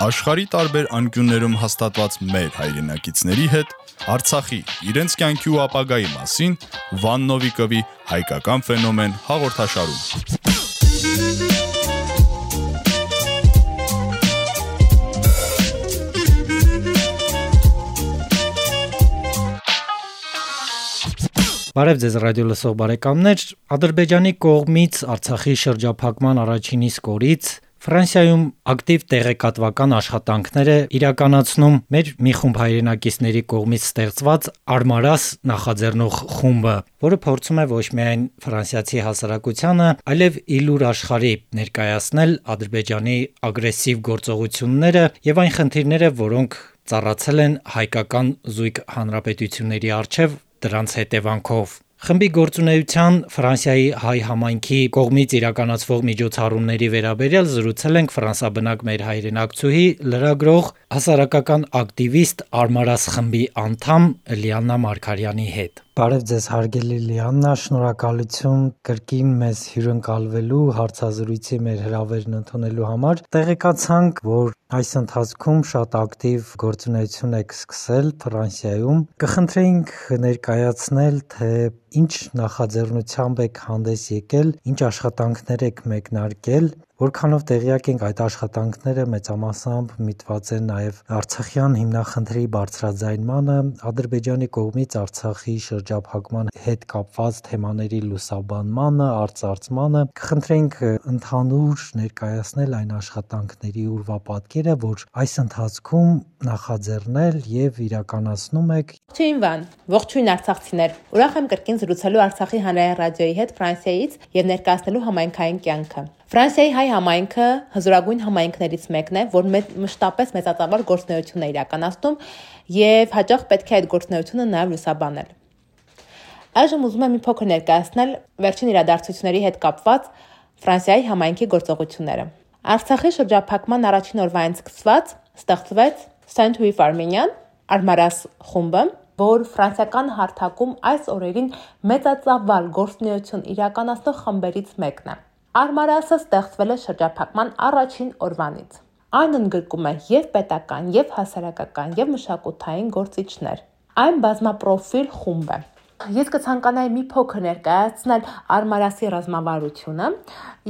Աշխարի տարբեր անկյուններում հաստատված մեր հայրենակիցների հետ Արցախի իրենց կյանքի ու ապագայի մասին Վան Նովիկովի հայկական ֆենոմեն հաղորդաշարում։ Բարև ձեզ ռադիո լսող բարեկամներ, Ադրբեջանի կողմից Արցախի շրջափակման առաջին իսկ օրից Ֆրանսիայում ակտիվ տեղեկատվական աշխատանքները իրականացնում մեր մի խումբ հայրենակիցների կողմից ստեղծված Armaras նախաձեռնող խումբը, որը փորձում է ոչ միայն ֆրանսիացի հասարակությանը, այլև իլուր աշխարհի ներկայացնել Ադրբեջանի ագրեսիվ գործողությունները եւ այն խնդիրները, որոնք ծառացել են հայկական զույգ հանրապետությունների արչեվ դրանց հետևանքով։ Խմբի գործունեության Ֆրանսիայի հայ համայնքի կողմից իրականացվող միջոցառումների վերաբերյալ զրուցել ենք ֆրանսաբնակ մեր հայրենակցուհի լրագրող հասարակական ակտիվիստ Արմարաս խմբի անդամ Լիաննա Մարկարյանի հետ։ Բարև ձեզ հարգելի Լիաննա, շնորհակալություն կրկին մեզ հյուրընկալվելու հարցազրույցի մեր հրավերն ընդունելու համար։ Տեղեկացանք, որ այս ընթացքում շատ ակտիվ գործունեություն եք սկսել Ֆրանսիայում։ Կխնդրեինք ներկայացնել, թե ինչ նախաձեռնությամբ եք հանդես եկել, ինչ աշխատանքներ եք մեկնարկել Որքանով տեղյակ ենք, այդ աշխատանքները մեծամասամբ միտված են նաև Արցախյան հիմնախնդրի բարձրաձայնմանը, Ադրբեջանի կողմից Արցախի շրջափակման հետ կապված թեմաների լուսաբանմանը, արծարծմանը։ Կխնդրենք ընդհանուր ներկայացնել այն աշխատանքների ուրվապատկերը, որ այս ընթացքում նախաձեռնել եւ իրականացնում եք։ Ողջույն Վան, ողջույն Արցախցիներ։ Ուրախ եմ կրկին զրուցելու Արցախի հանրային ռադիոյի հետ Ֆրանսիայից եւ ներկայացնելու համայնքային կյանքը։ Ֆրանսիայի հայ համայնքը հզորագույն համայնքներից մեկն է, որ մշտապես մեծածավալ գործունեություն է իրականացնում եւ հաջող պետք է այդ գործունեությունը նաեւ լուսաբանել։ Այժմ ուզում եմ մի փոքր ներկայացնել վերջին իրադարձությունների հետ կապված Ֆրանսիայի համայնքի գործողությունները։ Արցախի շրջափակման առաջին օրվանից սկսված ստեղծվեց Saint-Louis Armenian Armaras խումբը, որ ֆրանսիական հարթակում այս օրերին մեծածավալ գործունեություն իրականացնող խմբերից մեկն է։ Armaras-ը ստեղծվել է շրջափակման առաջին օրվանից։ Այն ընդգրկում է եւ պետական, եւ հասարակական, եւ մշակութային գործիչներ։ Այն բազմապրոֆիլ խումբ է, Ես կցանկանայի մի փոքր ներկայացնել Արմարասի ռազմավարությունը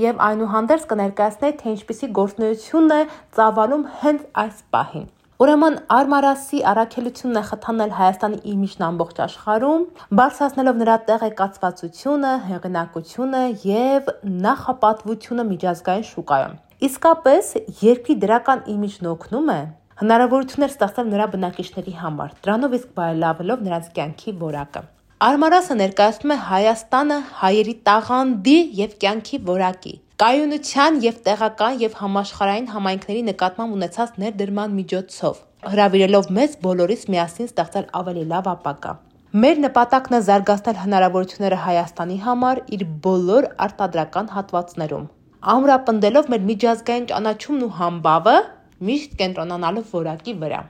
եւ այնուհանդերձ կներկայացնեի թե ինչպիսի գործունեություն է ծավալում հենց այս պահին։ Ուրեմն Արմարասի առաքելությունն է խթանել Հայաստանի իմիջն ամբողջ աշխարհում, բարձրացնելով նրա տեղեկացվածությունը, հեղինակությունը եւ նախապատվությունը միջազգային շուկայում։ Իսկապես, երկրի դրական իմիջն օգնում է հնարավորություններ ստեղծել նրա բնակիչների համար, դրանով իսկ բարելավելով նրանց կյանքի որակը։ Արմարասը ներկայացնում է Հայաստանը հայերի տաղանդի եւ կյանքի որակի, կայունության եւ տեղական եւ համաշխարհային համայնքների նկատմամբ ունեցած ներդրման միջոցով, հravirելով մեզ բոլորիս միասին ստեղծել ավելի լավ ապագա։ Մեր նպատակն է զարգացնել հնարավորությունները Հայաստանի համար իր բոլոր արտադրական հատվածներում, ամրապնդելով մեր միջազգային ճանաչումն ու համբավը միշտ կենտրոնանալով որակի վրա։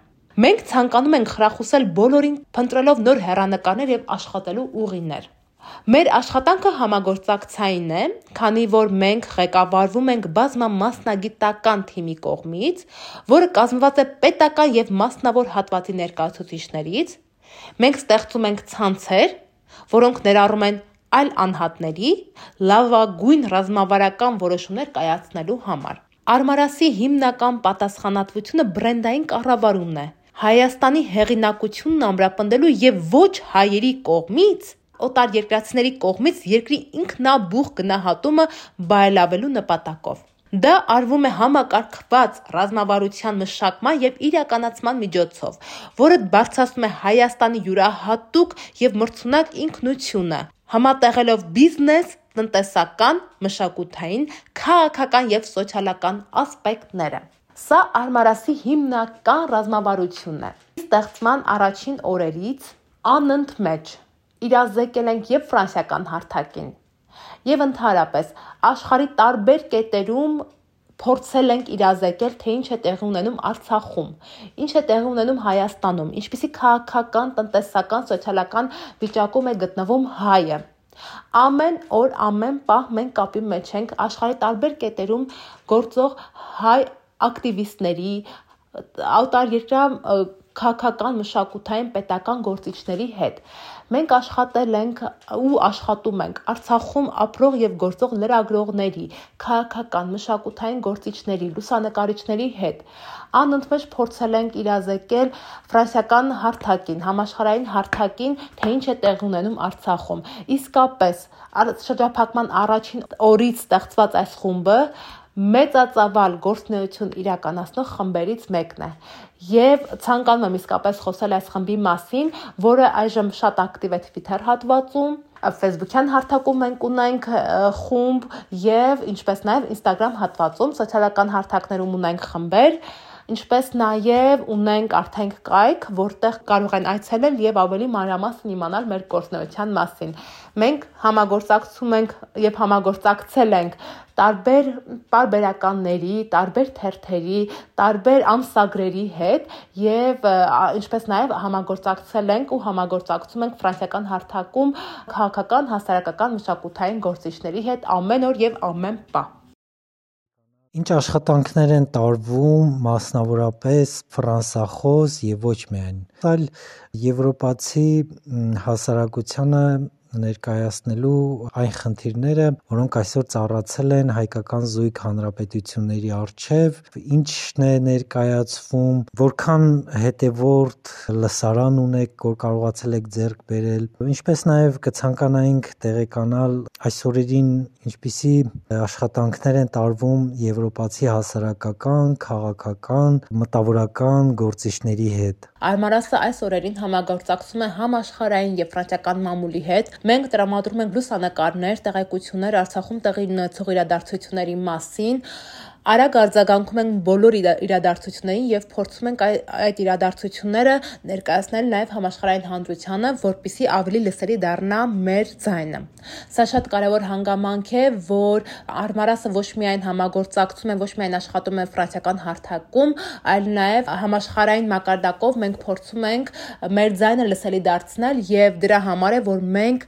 Մենք ցանկանում ենք խրախուսել բոլորին փնտրելով նոր հերանեկարներ եւ աշխատելու ուղիներ։ Մեր աշխատանքը համագործակցային է, քանի որ մենք ղեկավարվում ենք բազմամասնագիտական թիմի կողմից, որը կազմված է պետական եւ մասնավոր հատվածի ներկայացուցիչներից։ Մենք ստեղծում ենք ցանցեր, որոնք ներառում են այլ անհատների լավագույն ռազմավարական որոշումներ կայացնելու համար։ Արմարասի հիմնական պատասխանատվությունը բրենդային կառավարումն է, Հայաստանի հեղինակությունն ամրապնդելու եւ ոչ հայերի կողմից օտար երկրացիների կողմից երկրի ինքնաբուխ գնահատումը բարելավելու նպատակով։ Դա արվում է համակարգված ռազմավարության մշակման եւ իրականացման միջոցով, որը բարձրացնում է Հայաստանի յուրահատուկ եւ մրցունակ ինքնությունը, համատեղելով բիզնես, տնտեսական, մշակութային, քաղաքական եւ սոցիալական ասպեկտները։ Սա Արմարասի հիմնական ռազմավարությունն է։ Ստեղծման առաջին օրերից անընդմեջ իրազեկել ենք եւ ֆրանսիական հարթակին եւ ընդհանրապես աշխարի տարբեր կետերում փորձել ենք իրազեկել, թե ինչ է տեղի ունենում Արցախում, ինչ է տեղի ունենում Հայաստանում, ինչպիսի քաղաքական, տնտեսական, սոցիալական վիճակում է գտնվում հայը։ Ամեն օր, ամեն պահ մենք կապի մեջ ենք աշխարհի տարբեր կետերում գործող հայ ակտիվիստների, աուտար երկրա քաղաքական, մշակութային, պետական գործիչների հետ։ Մենք աշխատել ենք ու աշխատում ենք Արցախում ապրող եւ գործող լրագրողների, քաղաքական, մշակութային գործիչների, լուսանկարիչների հետ։ Անընդմեջ փորձել ենք իրազեկել ֆրանսիական հարթակին, համաշխարհային հարթակին, թե ինչ է տեղի ունենում Արցախում։ Իսկապես, շրջափակման առաջին օրից ստեղծված այս խումբը մեծածավալ գործնեություն իրականացնող խմբերից մեկն է եւ ցանկանում եմ իսկապես խոսել այս խմբի մասին, որը այժմ շատ ակտիվ է Twitter հատվածում, Facebook-յան հարթակում մենք ունենք խումբ եւ ինչպես նաեւ Instagram հատվածում սոցիալական հարթակներում ունենք խմբեր, ինչպես նաև ունենք արդեն կայք, որտեղ կարող են այցելել եւ ավելի մանրամասն իմանալ մեր գործնեության մասին։ Մենք համագործակցում ենք եւ համագործակցել ենք տարբեր բարբերականների, տարբեր թերթերի, տարբեր ամսագրերի հետ եւ ինչպես նաեւ համագործակցել ենք ու համագործակցում ենք ֆրանսիական հարթակում քաղաքական, հասարակական, մշակութային գործիչների հետ ամեն օր եւ ամեն պահ։ Ինչ աշխատանքներ են տարվում մասնավորապես ֆրանսախոս եւ ոչ միայն, այլ եվրոպացի հասարակությանը ներկայացնելու այն խնդիրները, որոնք այսօր ծառացել են հայկական զույգ հանրապետությունների առջև, ինչն է ներկայացվում, որքան հետևորդ լսարան ունեք, որ կարողացել եք ձեռք բերել, ինչպես նաև կցանկանայինք տեղեկանալ այսօրերին ինչպիսի աշխատանքներ են տարվում եվրոպացի հասարակական, քաղաքական, մտավորական գործիչների հետ։ Արմարասը այս օրերին համագործակցում է համաշխարհային եւ ֆրանսիական մամուլի հետ, Մենք տրամադրում ենք լուսանկարներ, տեղեկություններ Արցախում տեղի ունեցող իրադարձությունների մասին, արագ արձագանքում ենք բոլոր իրադարձություններին եւ փորձում ենք այդ իրադարձությունները ներկայացնել նաեւ համաշխարհային հանրությանը, որպիսի ավելի լսելի դառնա մեր ձայնը։ Սա շատ կարևոր հանգամանք է, որ Արմարասը ոչ միայն համագործակցում է, ոչ միայն աշխատում է ֆրանսիական հարթակում, այլ նաեւ համաշխարհային մակարդակով մենք փորձում ենք մեր ձայնը լսելի դարձնել եւ դրա համար է, որ մենք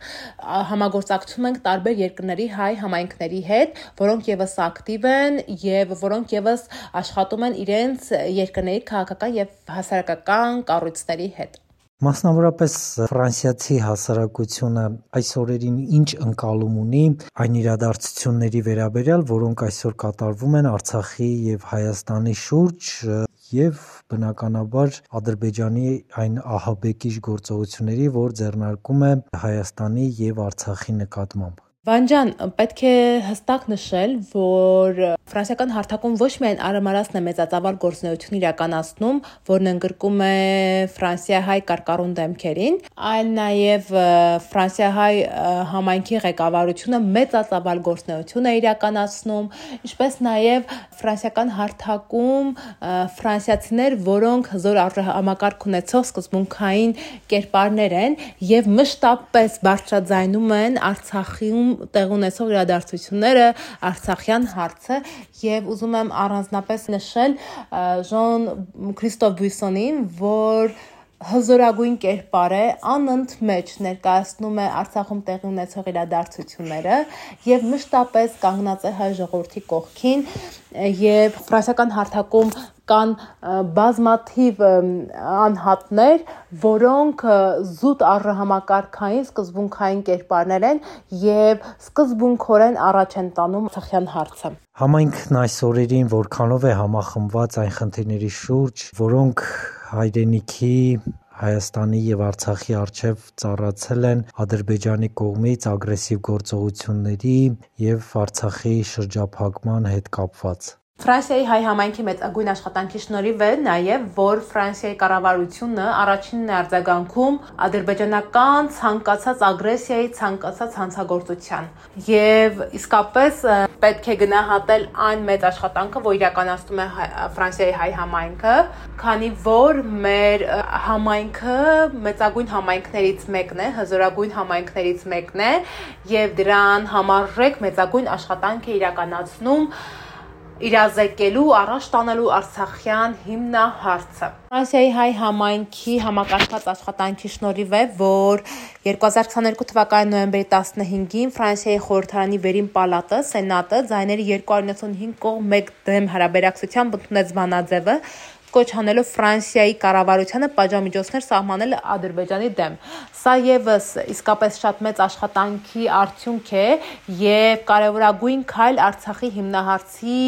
համագործակցում ենք տարբեր երկրների հայ համայնքների հետ, որոնք եւս ակտիվ են եւ եւ որոնք եւս աշխատում են իրենց երկրների քաղաքական եւ հասարակական կառույցների հետ։ Մասնավորապես ֆրանսիացի հասարակությունը այս օրերին ինչ ընկալում ունի այն իրադարձությունների վերաբերյալ, որոնք այսօր կատարվում են Արցախի եւ Հայաստանի շուրջ եւ բնականաբար Ադրբեջանի այն ահաբեկիչ գործողությունների, որ ձեռնարկում է Հայաստանի եւ Արցախի նկատմամբ։ Վանջան, պետք է հստակ նշել, որ ֆրանսիական հարթակում ոչ միայն Արամարասն է մեծածավալ գործունեություն իրականացնում, որն ընդգրկում է ֆրանսիահայ կարկառուն դեմքերին, այլ նաև ֆրանսիահայ համայնքի ղեկավարությունը մեծածավալ գործունեություն է իրականացնում, ինչպես նաև ֆրանսիական հարթակում ֆրանսիացիներ, որոնք հզոր համակարգ ունեցող սկզբունքային կերպարներ են եւ մշտապես բարձրաձայնում են Արցախում տեղ ունեցող իրադարձությունները, Արցախյան հարցը եւ ուզում եմ առանձնապես նշել Ժոն Քրիստոֆ Բույսոնին, որ հզորագույն կերպար է, անընդմեջ ներկայացնում է Արցախում տեղի ունեցող իրադարձությունները եւ մշտապես կանգնած է հայ ժողովրդի կողքին եւ ֆրանսիական հարթակում կան բազմաթիվ անհատներ, որոնք զուտ առհամակարգային սկզբունքային կերպարներ են եւ սկզբունքորեն առաջ են տանում Արցախյան հարցը։ Համայնքն այս օրերին որքանով է համախմբված այն խնդիրների շուրջ, որոնք հայրենիքի Հայաստանի եւ Արցախի արչեւ ծառացել են Ադրբեջանի կողմից ագրեսիվ գործողությունների եւ Արցախի շրջափակման հետ կապված։ Ֆրանսիայի հայ համայնքի մեծագույն աշխատանքի շնորհիվ է նաև, որ Ֆրանսիայի կառավարությունը առաջինն է արձագանքում ադրբեջանական ցանկացած ագրեսիայի, ցանկացած հանցագործության։ Եվ իսկապես պետք է գնահատել այն մեծ աշխատանքը, որ իրականացնում է Ֆրանսիայի հայ համայնքը, քանի որ մեր համայնքը մեծագույն համայնքներից մեկն է, հզորագույն համայնքներից մեկն է, եւ դրան համարժեք մեծագույն աշխատանք է իրականացնում իրազեկելու առաջ տանելու Արցախյան հիմնահարցը։ Ֆրանսիայի հայ համայնքի համակարգված աշխատանքի շնորհիվ է, որ 2022 թվականի նոյեմբերի 15-ին Ֆրանսիայի խորհրդարանի վերին պալատը, սենատը ձայների 295 կողմ 1 դեմ հարաբերակցությամբ ընդունեց բանաձևը, կոչ անելով Ֆրանսիայի կառավարությանը պատժամիջոցներ սահմանել Ադրբեջանի դեմ։ Սա եւս իսկապես շատ մեծ աշխատանքի արդյունք է եւ կարեւորագույն քայլ Արցախի հիմնահարցի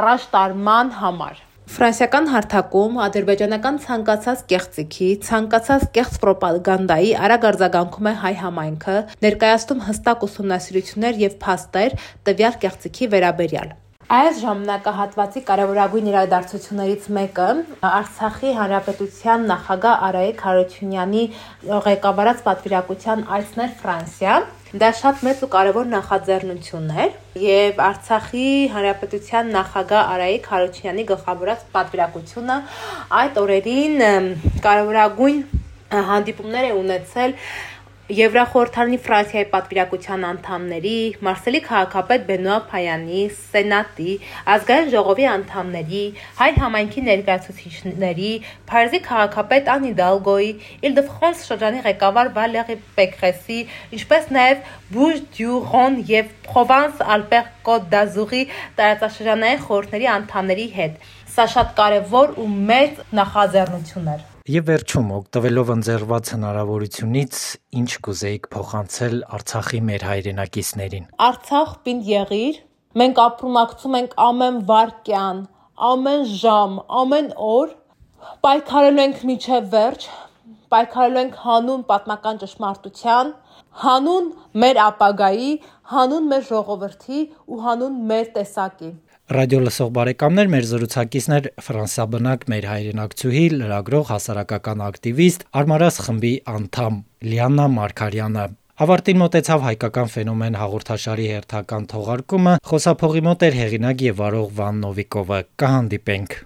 առաջ տարման համար։ Ֆրանսիական հարթակում ադրբեջանական ցանկացած կեղծիքի, ցանկացած կեղծ ռոպագանդայի արագ արձագանքում է հայ համայնքը, ներկայացնում հստակ ուսումնասիրություններ եւ փաստեր տվյալ կեղծիքի վերաբերյալ։ Այս ժամանակահատվածի կարևորագույն իրադարձություններից մեկը Արցախի հանրապետության նախագահ Արայիկ Հարությունյանի ղեկավարած պատվիրակության այցն էր Ֆրանսիա։ Դա շատ մեծ ու կարևոր նախաձեռնություն էր եւ Արցախի հանրապետության նախագահ Արայիկ Հարությունյանի գլխավորած պատվիրակությունը այդ օրերին կարևորագույն հանդիպումներ է ունեցել Եվրախորհրդարանի Ֆրանսիայի պատվիրակության անդամների, Մարսելի քաղաքապետ Բենուա Փայանի, Սենատի, ազգային ժողովի անդամների, հայ համայնքի ներկայացուցիչների, Փարիզի քաղաքապետ Անի Դալգոյի, Իլ-դե-Ֆրանս շրջանի ղեկավար Վալերի Պեկրեսի, ինչպես նաև Բուժ դյու Ռոն եւ Պրովանս Ալպեր Կոտ դ'Ազուրի տարածաշրջանային խորհուրդների անդամների հետ։ Սա շատ կարևոր ու մեծ նախաձեռնություն էր։ Եվ վերջում օգտվելով ընձեռված հնարավորությունից ինչ կուզեիք փոխանցել Արցախի մեր հայրենակիցներին։ Արցախ պինդ եղիր։ Մենք ապրումակցում ենք ամեն վարքյան, ամեն ժամ, ամեն օր։ Պայքարելու ենք միջև վերջ, պայքարելու ենք հանուն պատմական ճշմարտության, հանուն մեր ապագայի, հանուն մեր ժողովրդի ու հանուն մեր տեսակի։ Ռադիո լսող բարեկամներ, մեր զրուցակիցն էր ֆրանսաբնակ մեր հայրենակցուհի, լրագրող, հասարակական ակտիվիստ, Արմարաս խմբի անդամ Լիաննա Մարկարյանը։ Ավարտին մտեցավ հայկական ֆենոմեն հաղորդաշարի հերթական թողարկումը, խոսափողի մոտ էր հեղինակ եւ վարող Վան Նովիկովը։ Կհանդիպենք։